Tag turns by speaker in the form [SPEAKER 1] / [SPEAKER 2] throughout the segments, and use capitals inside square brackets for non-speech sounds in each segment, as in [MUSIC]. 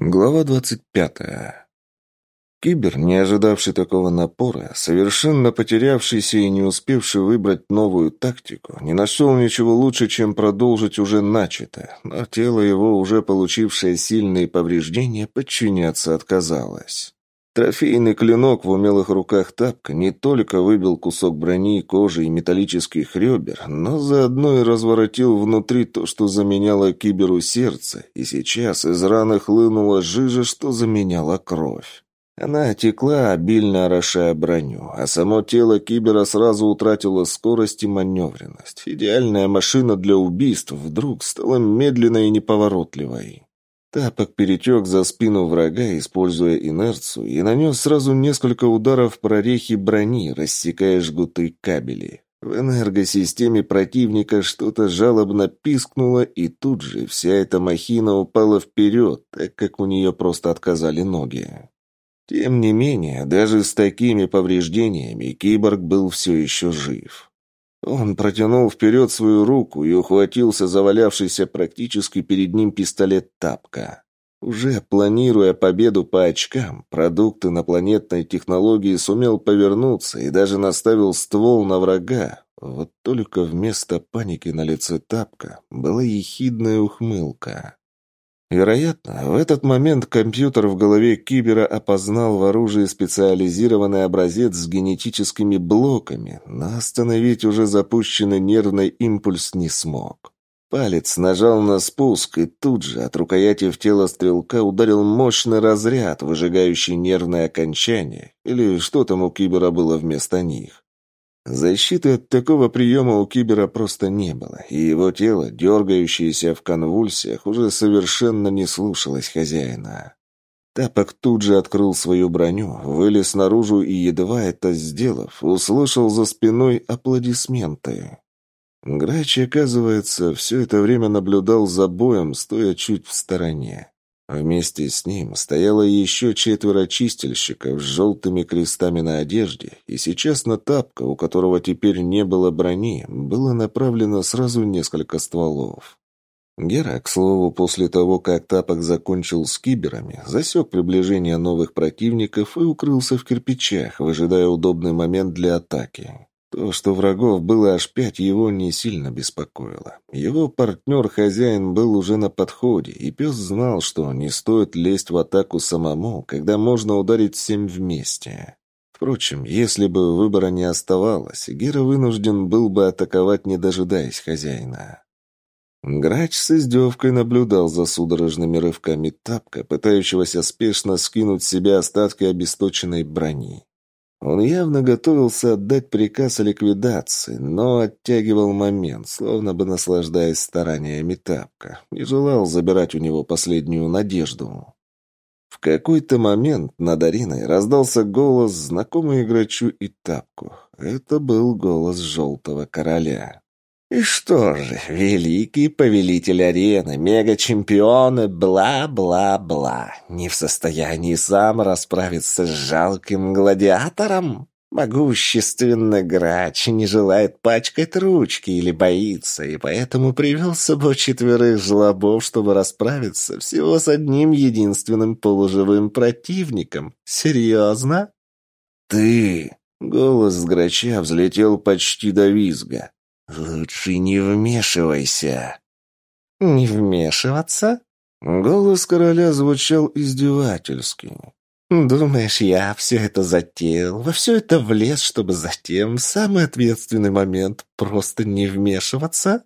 [SPEAKER 1] Глава двадцать пятая. Кибер, не ожидавший такого напора, совершенно потерявшийся и не успевший выбрать новую тактику, не нашел ничего лучше, чем продолжить уже начатое, но тело его, уже получившее сильные повреждения, подчиняться отказалось. Трофейный клинок в умелых руках тапка не только выбил кусок брони, кожи и металлических ребер, но заодно и разворотил внутри то, что заменяло киберу сердце, и сейчас из раны хлынула жижа, что заменяла кровь. Она текла, обильно орошая броню, а само тело кибера сразу утратило скорость и маневренность. Идеальная машина для убийств вдруг стала медленной и неповоротливой. Тапок перетек за спину врага, используя инерцию, и нанес сразу несколько ударов прорехи брони, рассекая жгуты кабелей. В энергосистеме противника что-то жалобно пискнуло, и тут же вся эта махина упала вперед, так как у нее просто отказали ноги. Тем не менее, даже с такими повреждениями киборг был все еще жив. Он протянул вперед свою руку и ухватился за валявшийся практически перед ним пистолет Тапка. Уже планируя победу по очкам, продукт инопланетной технологии сумел повернуться и даже наставил ствол на врага. Вот только вместо паники на лице Тапка была ехидная ухмылка. Вероятно, в этот момент компьютер в голове Кибера опознал в оружии специализированный образец с генетическими блоками, но остановить уже запущенный нервный импульс не смог. Палец нажал на спуск, и тут же от рукояти в тело стрелка ударил мощный разряд, выжигающий нервное окончание, или что там у Кибера было вместо них. Защиты от такого приема у Кибера просто не было, и его тело, дергающееся в конвульсиях, уже совершенно не слушалось хозяина. Тапок тут же открыл свою броню, вылез наружу и, едва это сделав, услышал за спиной аплодисменты. Грач, оказывается, все это время наблюдал за боем, стоя чуть в стороне. Вместе с ним стояло еще четверо чистильщиков с желтыми крестами на одежде, и сейчас на тапка, у которого теперь не было брони, было направлено сразу несколько стволов. Гера, к слову, после того, как тапок закончил с киберами, засек приближение новых противников и укрылся в кирпичах, выжидая удобный момент для атаки. То, что врагов было аж пять, его не сильно беспокоило. Его партнер-хозяин был уже на подходе, и пес знал, что не стоит лезть в атаку самому, когда можно ударить всем вместе. Впрочем, если бы выбора не оставалось, Гера вынужден был бы атаковать, не дожидаясь хозяина. Грач с издевкой наблюдал за судорожными рывками тапка, пытающегося спешно скинуть с себя остатки обесточенной брони. Он явно готовился отдать приказ о ликвидации, но оттягивал момент, словно бы наслаждаясь стараниями Тапка, и желал забирать у него последнюю надежду. В какой-то момент над ареной раздался голос, знакомый игрочу и Тапку. Это был голос Желтого Короля. И что же, великий повелитель арены, мега-чемпионы, бла-бла-бла, не в состоянии сам расправиться с жалким гладиатором? Могущественный грач не желает пачкать ручки или боится, и поэтому привел с собой четверых жлобов, чтобы расправиться всего с одним единственным полуживым противником. Серьезно? «Ты!» — голос грача взлетел почти до визга. «Лучше не вмешивайся». «Не вмешиваться?» Голос короля звучал издевательски. «Думаешь, я все это затеял, во все это влез, чтобы затем в самый ответственный момент просто не вмешиваться?»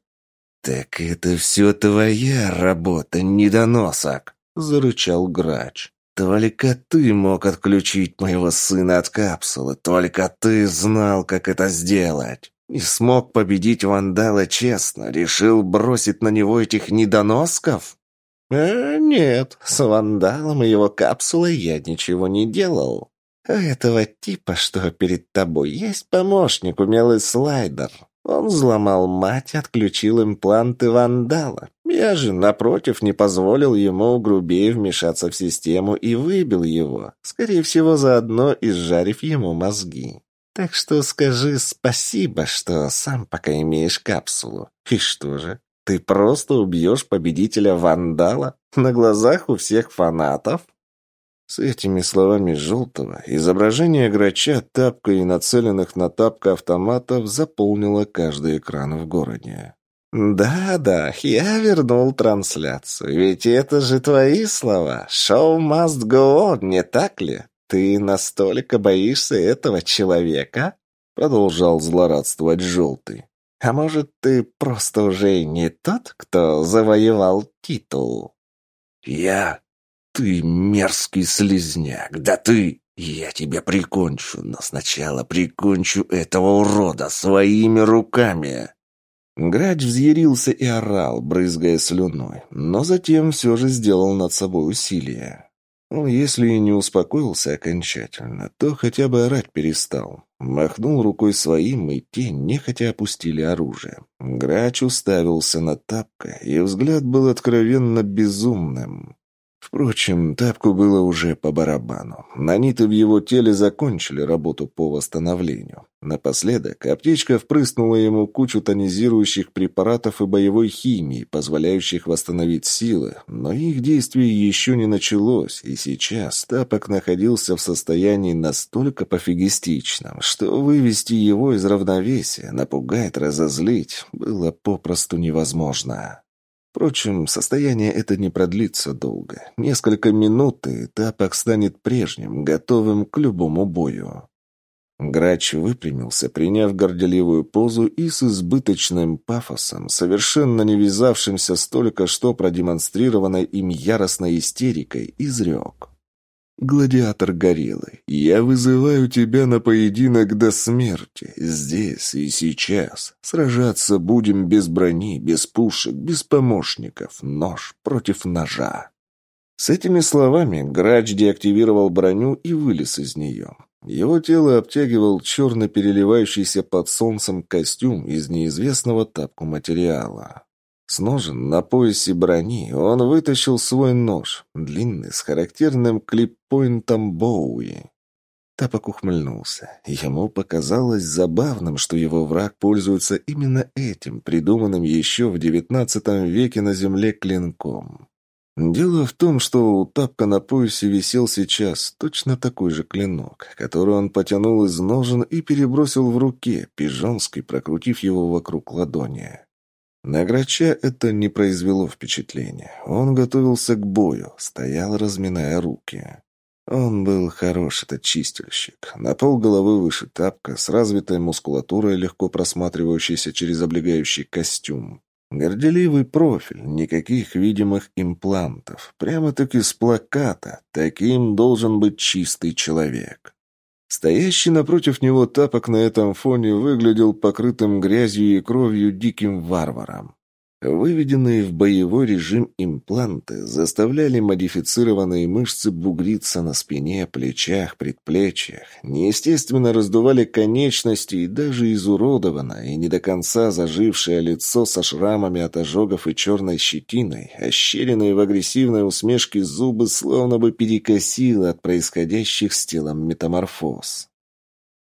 [SPEAKER 1] «Так это все твоя работа, недоносок!» — зарычал грач. «Только ты мог отключить моего сына от капсулы, только ты знал, как это сделать!» Не смог победить вандала честно, решил бросить на него этих недоносков? Э, нет, с вандалом и его капсулой я ничего не делал. У этого типа, что перед тобой, есть помощник, умелый слайдер. Он взломал мать, отключил импланты вандала. Я же, напротив, не позволил ему грубее вмешаться в систему и выбил его, скорее всего, заодно изжарив ему мозги. Так что скажи спасибо, что сам пока имеешь капсулу. И что же?
[SPEAKER 2] Ты просто убьешь победителя-вандала на глазах у всех фанатов?»
[SPEAKER 1] С этими словами Желтого изображение грача тапка и нацеленных на тапка автоматов заполнило каждый экран в городе.
[SPEAKER 2] «Да-да, я вернул трансляцию, ведь это же твои слова. Шоу must go on, не так ли? Ты настолько боишься этого человека?» Продолжал злорадствовать Желтый. «А может, ты просто уже не тот, кто завоевал титул?»
[SPEAKER 1] «Я «Ты мерзкий слезняк! Да ты! Я тебя прикончу, но сначала прикончу этого урода своими руками!» Грач взъярился и орал, брызгая слюной, но затем все же сделал над собой усилие. Ну, если и не успокоился окончательно, то хотя бы орать перестал. Махнул рукой своим, и те нехотя опустили оружие. Грач уставился на тапка, и взгляд был откровенно безумным. Впрочем, тапку было уже по барабану. Наниты в его теле закончили работу по восстановлению. Напоследок аптечка впрыснула ему кучу тонизирующих препаратов и боевой химии, позволяющих восстановить силы, но их действие еще не началось, и сейчас тапок находился в состоянии настолько пофигистичном, что вывести его из равновесия, напугать, разозлить было попросту невозможно. Впрочем, состояние это не продлится долго. Несколько минут, и Тапок станет прежним, готовым к любому бою. Грач выпрямился, приняв горделивую позу и с избыточным пафосом, совершенно не вязавшимся с только что продемонстрированной им яростной истерикой, изрек. «Гладиатор Горелый, я вызываю тебя на поединок до смерти, здесь и сейчас. Сражаться будем без брони, без пушек, без помощников, нож против ножа». С этими словами грач деактивировал броню и вылез из нее. Его тело обтягивал черно переливающийся под солнцем костюм из неизвестного тапку материала. С ножен на поясе брони он вытащил свой нож, длинный, с характерным клиппоинтом Боуи. Тапок ухмыльнулся. Ему показалось забавным, что его враг пользуется именно этим, придуманным еще в девятнадцатом веке на земле клинком. Дело в том, что у Тапка на поясе висел сейчас точно такой же клинок, который он потянул из ножен и перебросил в руке, пижонской, прокрутив его вокруг ладони. На Грача это не произвело впечатления. Он готовился к бою, стоял, разминая руки. Он был хорош, этот чистильщик. На пол головы выше тапка, с развитой мускулатурой, легко просматривающейся через облегающий костюм. Горделивый профиль, никаких видимых имплантов. Прямо-таки с плаката. Таким должен быть чистый человек. Стоящий напротив него тапок на этом фоне выглядел покрытым грязью и кровью диким варваром. Выведенные в боевой режим импланты заставляли модифицированные мышцы бугриться на спине, плечах, предплечьях, неестественно раздували конечности и даже изуродованное и не до конца зажившее лицо со шрамами от ожогов и черной щетиной, ощеренные в агрессивной усмешке зубы словно бы перекосило от происходящих с телом метаморфоз.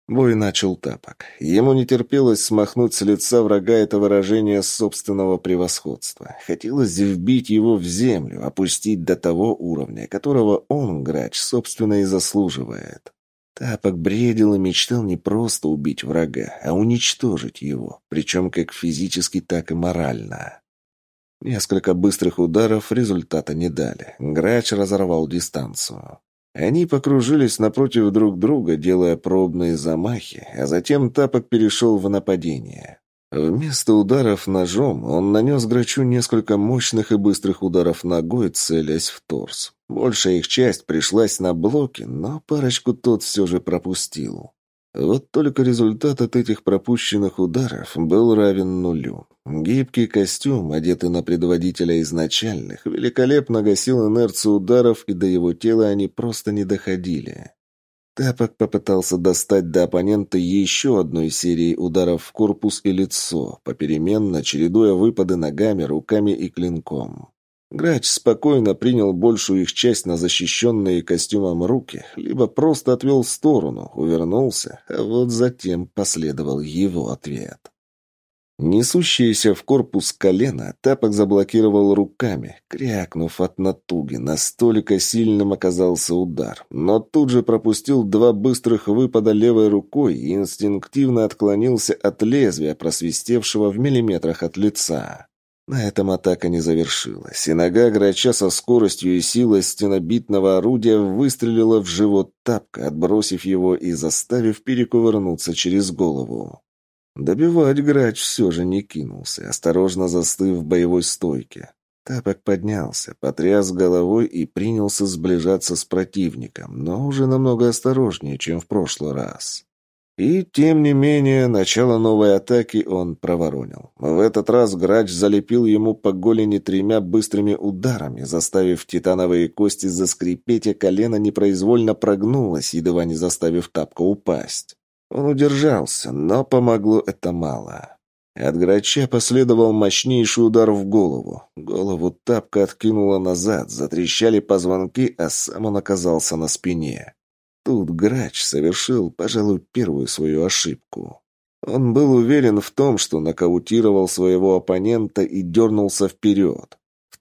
[SPEAKER 1] Бой начал тапок. Ему не терпелось смахнуть с лица врага это выражение собственного превосходства. Хотелось вбить его в землю, опустить до того уровня, которого он, грач, собственно и заслуживает. Тапок бредил и мечтал не просто убить врага, а уничтожить его, причем как физически, так и морально. Несколько быстрых ударов результата не дали. Грач разорвал дистанцию. Они покружились напротив друг друга, делая пробные замахи, а затем Тапок перешел в нападение. Вместо ударов ножом он нанес Грачу несколько мощных и быстрых ударов ногой, целясь в торс. Большая их часть пришлась на блоки, но парочку тот все же пропустил. Вот только результат от этих пропущенных ударов был равен нулю. Гибкий костюм, одетый на предводителя изначальных, великолепно гасил инерцию ударов, и до его тела они просто не доходили. Тапок попытался достать до оппонента еще одной серии ударов в корпус и лицо, попеременно чередуя выпады ногами, руками и клинком. Грач спокойно принял большую их часть на защищенные костюмом руки, либо просто отвел в сторону, увернулся, а вот затем последовал его ответ. Несущееся в корпус колено тапок заблокировал руками, крякнув от натуги. Настолько сильным оказался удар. Но тут же пропустил два быстрых выпада левой рукой и инстинктивно отклонился от лезвия, просвистевшего в миллиметрах от лица. На этом атака не завершилась, и нога грача со скоростью и силой стенобитного орудия выстрелила в живот тапка, отбросив его и заставив перекувырнуться через голову. Добивать грач все же не кинулся, осторожно застыв в боевой стойке. Тапок поднялся, потряс головой и принялся сближаться с противником, но уже намного осторожнее, чем в прошлый раз. И, тем не менее, начало новой атаки он проворонил. В этот раз грач залепил ему по голени тремя быстрыми ударами, заставив титановые кости заскрипеть, а колено непроизвольно прогнулось, едва не заставив тапка упасть. Он удержался, но помогло это мало. От грача последовал мощнейший удар в голову. Голову тапка откинуло назад, затрещали позвонки, а сам он оказался на спине. Тут грач совершил, пожалуй, первую свою ошибку. Он был уверен в том, что нокаутировал своего оппонента и дернулся вперед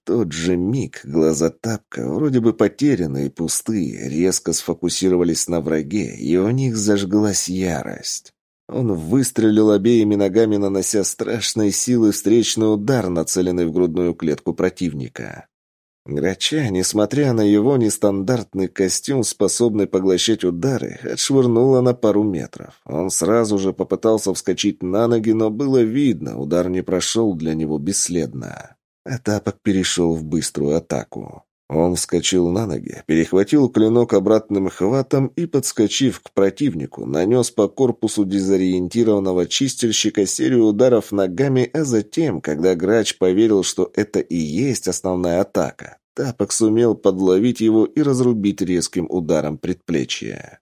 [SPEAKER 1] тот же миг глаза тапка, вроде бы потерянные, пустые, резко сфокусировались на враге, и в них зажглась ярость. Он выстрелил обеими ногами, нанося страшной силы встречный удар, нацеленный в грудную клетку противника. Грача, несмотря на его нестандартный костюм, способный поглощать удары, отшвырнуло на пару метров. Он сразу же попытался вскочить на ноги, но было видно, удар не прошел для него бесследно. Этапок перешел в быструю атаку. Он вскочил на ноги, перехватил клинок обратным хватом и, подскочив к противнику, нанес по корпусу дезориентированного чистильщика серию ударов ногами, а затем, когда грач поверил, что это и есть основная атака, Тапок сумел подловить его и разрубить резким ударом предплечья.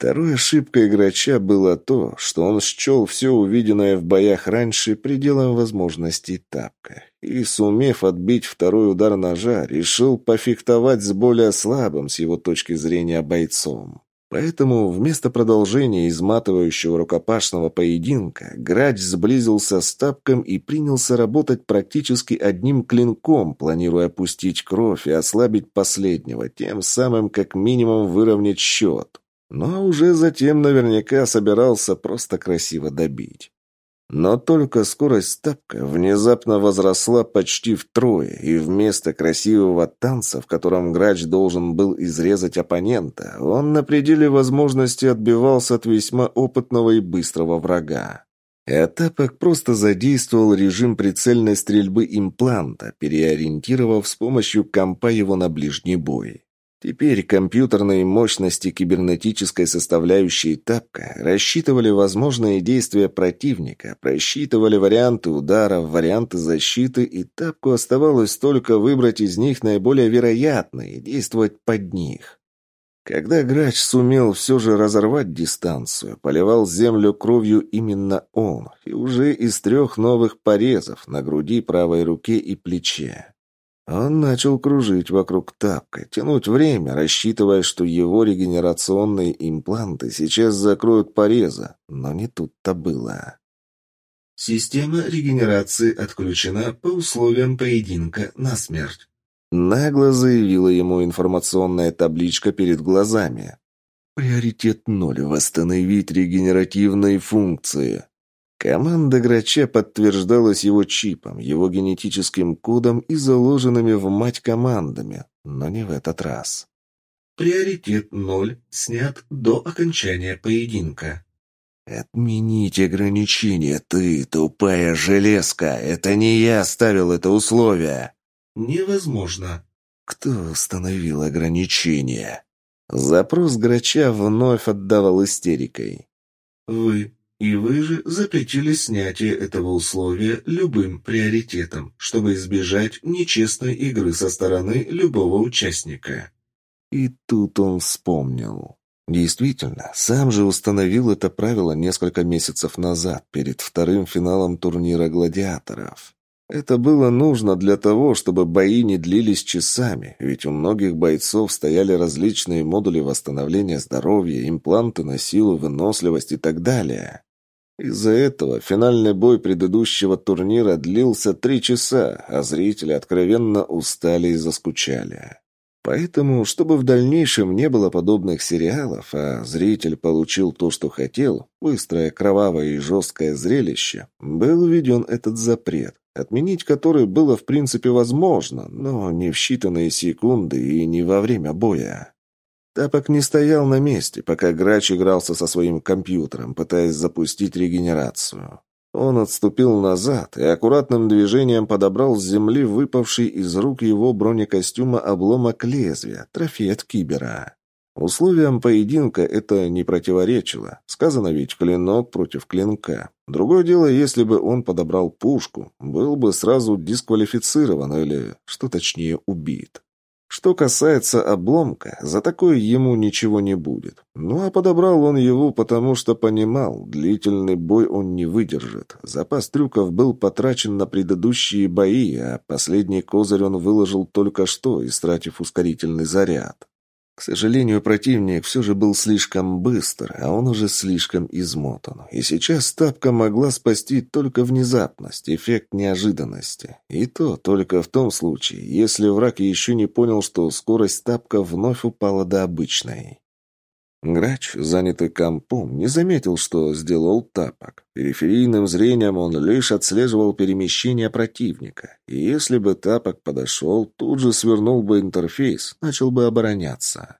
[SPEAKER 1] Второй ошибкой играча было то, что он счел все увиденное в боях раньше пределом возможностей тапка. И, сумев отбить второй удар ножа, решил пофехтовать с более слабым, с его точки зрения, бойцом. Поэтому вместо продолжения изматывающего рукопашного поединка грач сблизился с тапком и принялся работать практически одним клинком, планируя пустить кровь и ослабить последнего, тем самым как минимум выровнять счет. Но уже затем наверняка собирался просто красиво добить. Но только скорость тапка внезапно возросла почти втрое, и вместо красивого танца, в котором грач должен был изрезать оппонента, он на пределе возможности отбивался от весьма опытного и быстрого врага. А тапок просто задействовал режим прицельной стрельбы импланта, переориентировав с помощью компа его на ближний бой. Теперь компьютерные мощности кибернетической составляющей тапка рассчитывали возможные действия противника, просчитывали варианты ударов, варианты защиты, и тапку оставалось только выбрать из них наиболее вероятные и действовать под них. Когда грач сумел все же разорвать дистанцию, поливал землю кровью именно он, и уже из трех новых порезов на груди, правой руке и плече. Он начал кружить вокруг тапка, тянуть время, рассчитывая, что его регенерационные импланты сейчас закроют порезы, но не тут-то было.
[SPEAKER 3] Система регенерации отключена по условиям поединка на смерть.
[SPEAKER 1] Нагло заявила ему информационная табличка перед глазами. Приоритет ноль – восстановить регенеративные функции. Команда Грача подтверждалась его чипом, его генетическим кодом и заложенными в мать командами, но не в этот раз.
[SPEAKER 3] Приоритет ноль снят до окончания поединка.
[SPEAKER 1] «Отмените ограничения, ты, тупая железка! Это не я ставил это условие!»
[SPEAKER 3] «Невозможно!»
[SPEAKER 1] «Кто установил ограничения?» Запрос Грача вновь отдавал истерикой.
[SPEAKER 3] «Вы и вы же запретили снятие этого условия любым приоритетом, чтобы избежать нечестной игры со стороны любого участника.
[SPEAKER 1] И тут он вспомнил. Действительно, сам же установил это правило несколько месяцев назад, перед вторым финалом турнира гладиаторов. Это было нужно для того, чтобы бои не длились часами, ведь у многих бойцов стояли различные модули восстановления здоровья, импланты на силу, выносливость и так далее. Из-за этого финальный бой предыдущего турнира длился три часа, а зрители откровенно устали и заскучали. Поэтому, чтобы в дальнейшем не было подобных сериалов, а зритель получил то, что хотел, быстрое, кровавое и жесткое зрелище, был введен этот запрет, отменить который было в принципе возможно, но не в считанные секунды и не во время боя. Тапок не стоял на месте, пока Грач игрался со своим компьютером, пытаясь запустить регенерацию. Он отступил назад и аккуратным движением подобрал с земли выпавший из рук его бронекостюма обломок лезвия, трофей от кибера. Условиям поединка это не противоречило. Сказано ведь клинок против клинка. Другое дело, если бы он подобрал пушку, был бы сразу дисквалифицирован или, что точнее, убит. Что касается обломка, за такое ему ничего не будет. Ну а подобрал он его, потому что понимал, длительный бой он не выдержит. Запас трюков был потрачен на предыдущие бои, а последний козырь он выложил только что, истратив ускорительный заряд. К сожалению, противник все же был слишком быстр, а он уже слишком измотан. И сейчас тапка могла спасти только внезапность, эффект неожиданности. И то только в том случае, если враг еще не понял, что скорость тапка вновь упала до обычной. Грач, занятый компом, не заметил, что сделал тапок. Периферийным зрением он лишь отслеживал перемещение противника. И если бы тапок подошел, тут же свернул бы интерфейс, начал бы обороняться.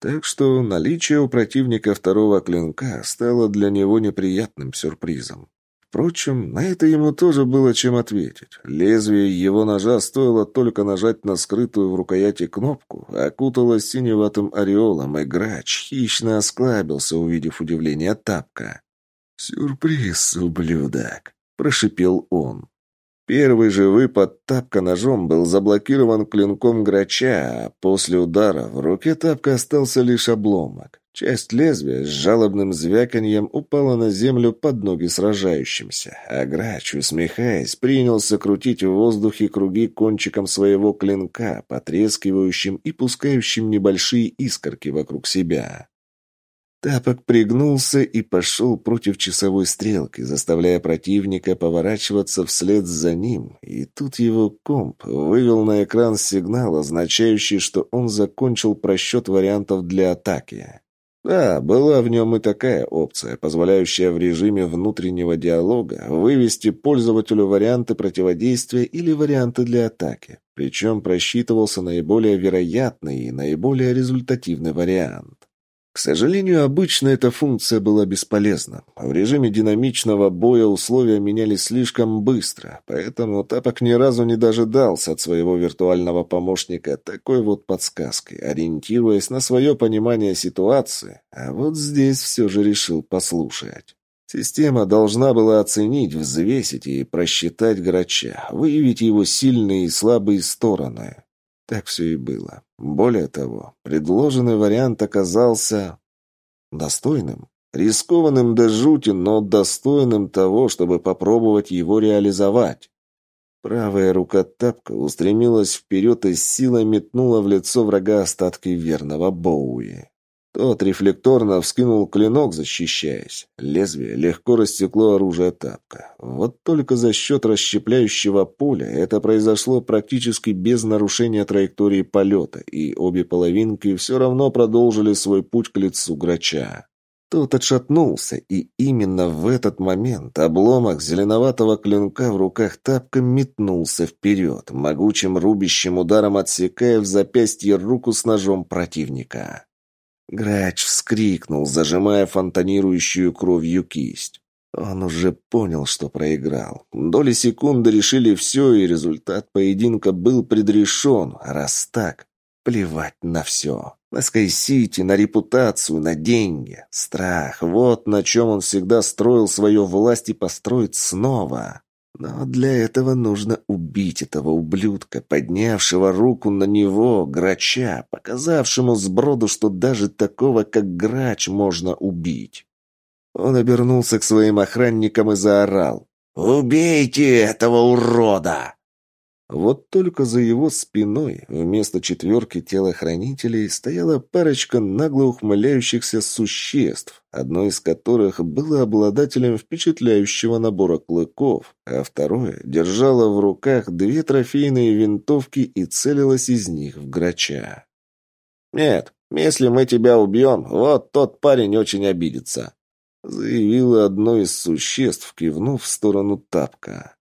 [SPEAKER 1] Так что наличие у противника второго клинка стало для него неприятным сюрпризом. Впрочем, на это ему тоже было чем ответить. Лезвие его ножа стоило только нажать на скрытую в рукояти кнопку, окуталось синеватым ореолом, и грач хищно осклабился, увидев удивление тапка. «Сюрприз, ублюдок!» – прошипел он. Первый же выпад тапка ножом был заблокирован клинком грача, а после удара в руке тапка остался лишь обломок. Часть лезвия с жалобным звяканьем упала на землю под ноги сражающимся, а грач, усмехаясь, принялся крутить в воздухе круги кончиком своего клинка, потрескивающим и пускающим небольшие искорки вокруг себя. Тапок пригнулся и пошел против часовой стрелки, заставляя противника поворачиваться вслед за ним, и тут его комп вывел на экран сигнал, означающий, что он закончил просчет вариантов для атаки. Да, была в нем и такая опция, позволяющая в режиме внутреннего диалога вывести пользователю варианты противодействия или варианты для атаки. Причем просчитывался наиболее вероятный и наиболее результативный вариант. К сожалению, обычно эта функция была бесполезна. В режиме динамичного боя условия менялись слишком быстро, поэтому Тапок ни разу не дожидался от своего виртуального помощника такой вот подсказкой, ориентируясь на свое понимание ситуации, а вот здесь все же решил послушать. Система должна была оценить, взвесить и просчитать грача, выявить его сильные и слабые стороны. Так все и было. Более того, предложенный вариант оказался достойным. Рискованным до жути, но достойным того, чтобы попробовать его реализовать. Правая рука тапка устремилась вперед и силой метнула в лицо врага остатки верного Боуи. Тот рефлекторно вскинул клинок, защищаясь. Лезвие легко рассекло оружие тапка. Вот только за счет расщепляющего поля это произошло практически без нарушения траектории полета, и обе половинки все равно продолжили свой путь к лицу грача. Тот отшатнулся, и именно в этот момент обломок зеленоватого клинка в руках тапка метнулся вперед, могучим рубящим ударом отсекая в запястье руку с ножом противника. Грач вскрикнул, зажимая фонтанирующую кровью кисть. Он уже понял, что проиграл. Доли секунды решили все, и результат поединка был предрешен. раз так, плевать на все. На Скай-Сити, на репутацию, на деньги. Страх. Вот на чем он всегда строил свою власть и построит снова. Но для этого нужно убить этого ублюдка, поднявшего руку на него, грача, показавшему сброду, что даже такого, как грач, можно убить. Он обернулся к своим охранникам и заорал. «Убейте этого урода!» Вот только за его спиной вместо четверки телохранителей стояла парочка нагло ухмыляющихся существ, одно из которых было обладателем впечатляющего набора клыков, а второе держало в руках две трофейные винтовки и целилось из них в грача.
[SPEAKER 2] «Нет, если мы тебя убьем, вот тот парень очень обидится»,
[SPEAKER 1] заявило одно из существ, кивнув в сторону тапка.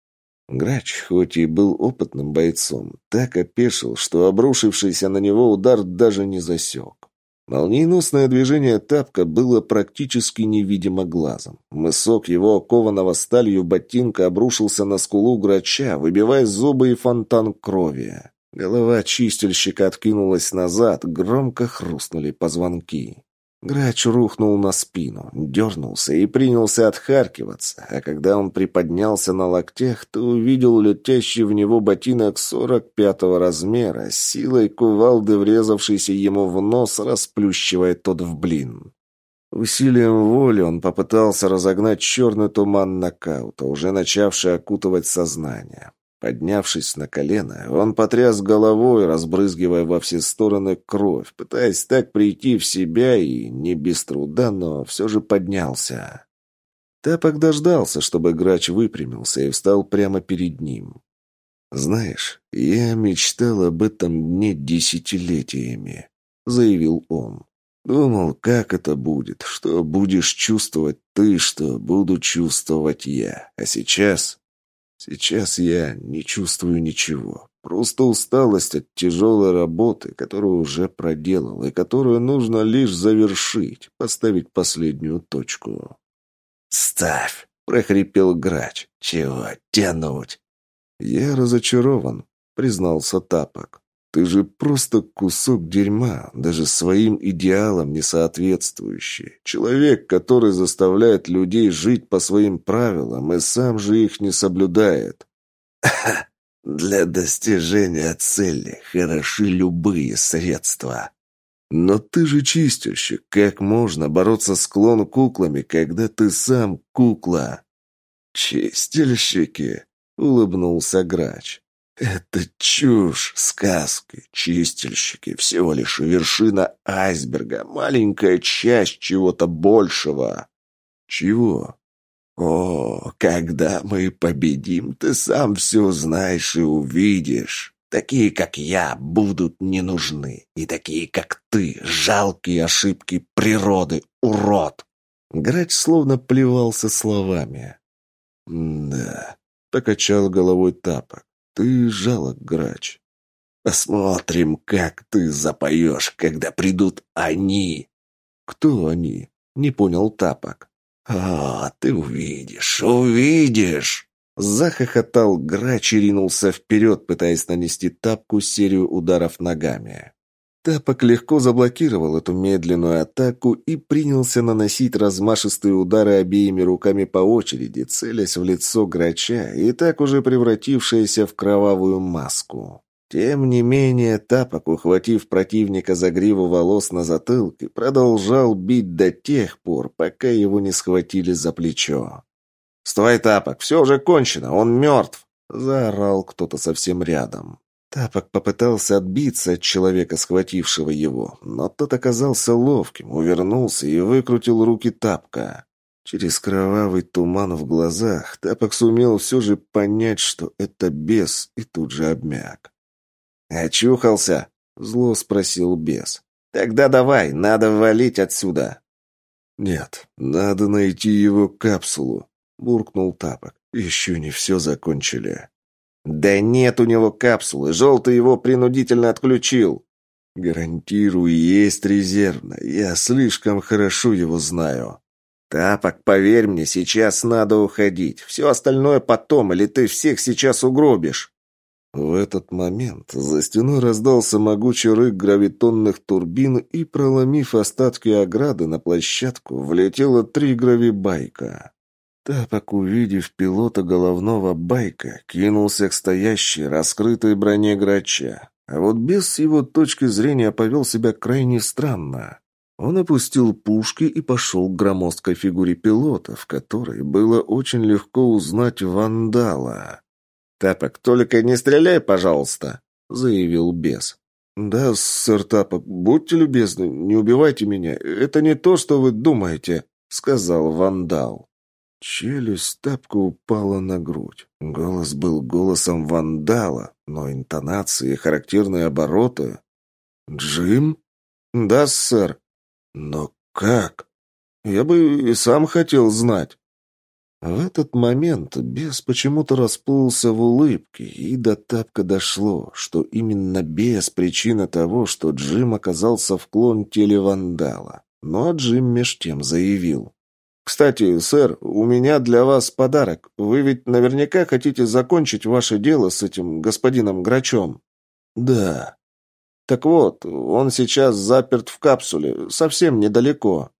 [SPEAKER 1] Грач, хоть и был опытным бойцом, так опешил, что обрушившийся на него удар даже не засек. Молниеносное движение тапка было практически невидимо глазом. Мысок его окованного сталью ботинка обрушился на скулу грача, выбивая зубы и фонтан крови. Голова чистильщика откинулась назад, громко хрустнули позвонки. Грач рухнул на спину, дернулся и принялся отхаркиваться, а когда он приподнялся на локтях, то увидел летящий в него ботинок сорок пятого размера, силой кувалды, врезавшийся ему в нос, расплющивая тот в блин. Усилием воли он попытался разогнать черный туман нокаута, уже начавший окутывать сознание. Поднявшись на колено, он потряс головой, разбрызгивая во все стороны кровь, пытаясь так прийти в себя и, не без труда, но все же поднялся. Тапок дождался, чтобы грач выпрямился и встал прямо перед ним. «Знаешь, я мечтал об этом дне десятилетиями», — заявил он. «Думал, как это будет, что будешь чувствовать ты, что буду чувствовать я. А сейчас Сейчас я не чувствую ничего. Просто усталость от тяжелой работы, которую уже проделал, и которую нужно лишь завершить, поставить последнюю точку.
[SPEAKER 2] «Ставь!» — прохрипел грач. «Чего тянуть?»
[SPEAKER 1] «Я разочарован», — признался Тапок. Ты же просто кусок дерьма, даже своим идеалам не соответствующий. Человек, который заставляет людей жить по своим правилам и сам же их не соблюдает. [LAUGHS]
[SPEAKER 2] Для достижения цели хороши любые средства.
[SPEAKER 1] Но ты же чистильщик. Как можно бороться с клон куклами, когда ты сам кукла?
[SPEAKER 2] Чистильщики, улыбнулся Грач. Это чушь, сказки, чистильщики, всего лишь вершина айсберга, маленькая часть чего-то большего.
[SPEAKER 1] Чего?
[SPEAKER 2] О, когда мы победим, ты сам все узнаешь и увидишь. Такие, как я, будут не нужны. И такие, как ты, жалкие ошибки природы, урод.
[SPEAKER 1] Грач словно плевался словами. «Да», — покачал головой тапок. Ты жалок, грач.
[SPEAKER 2] Посмотрим, как ты запоешь, когда придут они.
[SPEAKER 1] Кто они? Не понял Тапок.
[SPEAKER 2] А, ты увидишь, увидишь.
[SPEAKER 1] Захохотал грач и ринулся вперед, пытаясь нанести тапку серию ударов ногами. Тапок легко заблокировал эту медленную атаку и принялся наносить размашистые удары обеими руками по очереди, целясь в лицо грача и так уже превратившееся в кровавую маску. Тем не менее, Тапок, ухватив противника за гриву волос на затылке, продолжал бить до тех пор, пока его не схватили за плечо. «Стой, Тапок, все уже кончено, он мертв!» — заорал кто-то совсем рядом. Тапок попытался отбиться от человека, схватившего его, но тот оказался ловким, увернулся и выкрутил руки Тапка. Через кровавый туман в глазах Тапок сумел все же понять, что это бес, и тут же обмяк. «Очухался?» — зло спросил бес. «Тогда давай, надо валить отсюда!» «Нет, надо найти его капсулу», — буркнул Тапок. «Еще не все закончили». «Да нет у него капсулы, желтый его принудительно отключил». «Гарантирую, есть резервно. Я слишком хорошо его знаю». «Тапок, поверь мне, сейчас надо уходить. Все остальное потом, или ты всех сейчас угробишь». В этот момент за стеной раздался могучий рык гравитонных турбин, и, проломив остатки ограды на площадку, влетело три гравибайка. Тапок, увидев пилота головного байка, кинулся к стоящей, раскрытой броне грача. А вот без его точки зрения повел себя крайне странно. Он опустил пушки и пошел к громоздкой фигуре пилота, в которой было очень легко узнать вандала.
[SPEAKER 2] Тапок, только не стреляй, пожалуйста», — заявил бес.
[SPEAKER 1] «Да, сэр Тапок, будьте любезны, не убивайте меня. Это не то, что вы думаете», — сказал вандал. Челюсть Тапка упала на грудь. Голос был голосом вандала, но интонации и характерные обороты... «Джим?» «Да, сэр». «Но как?» «Я бы и сам хотел знать». В этот момент бес почему-то расплылся в улыбке, и до Тапка дошло, что именно бес причина того, что Джим оказался в клон теле вандала. Ну а Джим меж тем заявил. «Кстати, сэр, у меня для вас подарок. Вы ведь наверняка хотите закончить ваше дело с этим господином Грачом?» «Да». «Так вот, он сейчас заперт в капсуле, совсем недалеко.